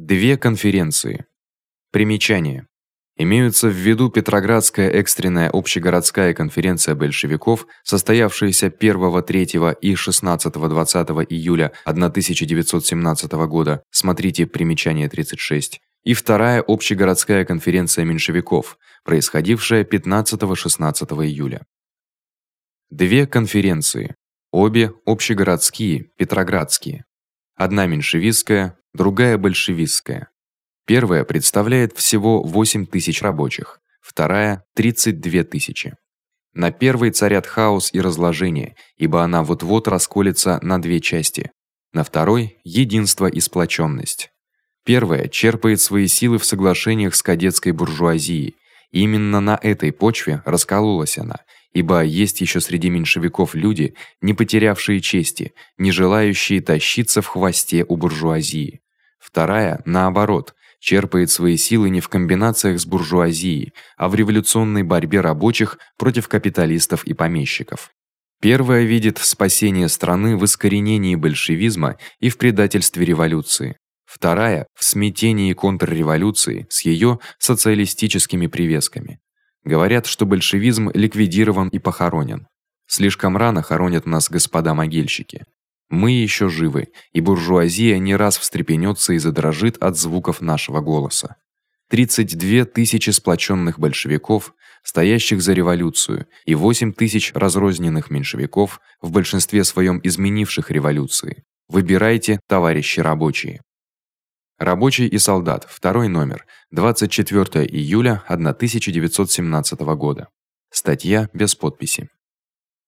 Две конференции. Примечание. Имеются в виду Петроградская экстренная общегородская конференция большевиков, состоявшаяся 1, 3 и 16-20 июля 1917 года. Смотрите примечание 36. И вторая общегородская конференция меньшевиков, происходившая 15-16 июля. Две конференции, обе общегородские, петроградские. Одна меньшевистская, другая большевистская. Первая представляет всего 8 тысяч рабочих, вторая 32 тысячи. На первой царят хаос и разложение, ибо она вот-вот расколется на две части. На второй единство и сплоченность. Первая черпает свои силы в соглашениях с кадетской буржуазией. Именно на этой почве раскололась она, ибо есть ещё среди меньшевиков люди, не потерявшие чести, не желающие тащиться в хвосте у буржуазии. Вторая, наоборот, черпает свои силы не в комбинациях с буржуазией, а в революционной борьбе рабочих против капиталистов и помещиков. Первая видит спасение страны в искоренении большевизма и в предательстве революции. Вторая в смятении контрреволюции с её социалистическими привесками. Говорят, что большевизм ликвидирован и похоронен. Слишком рано хоронят нас господа могильщики. Мы ещё живы, и буржуазия не раз встрепенётся и задрожит от звуков нашего голоса. 32 тысячи сплочённых большевиков, стоящих за революцию, и 8 тысяч разрозненных меньшевиков, в большинстве своём изменивших революции. Выбирайте, товарищи рабочие. Рабочий и солдат. Второй номер. 24 июля 1917 года. Статья без подписи.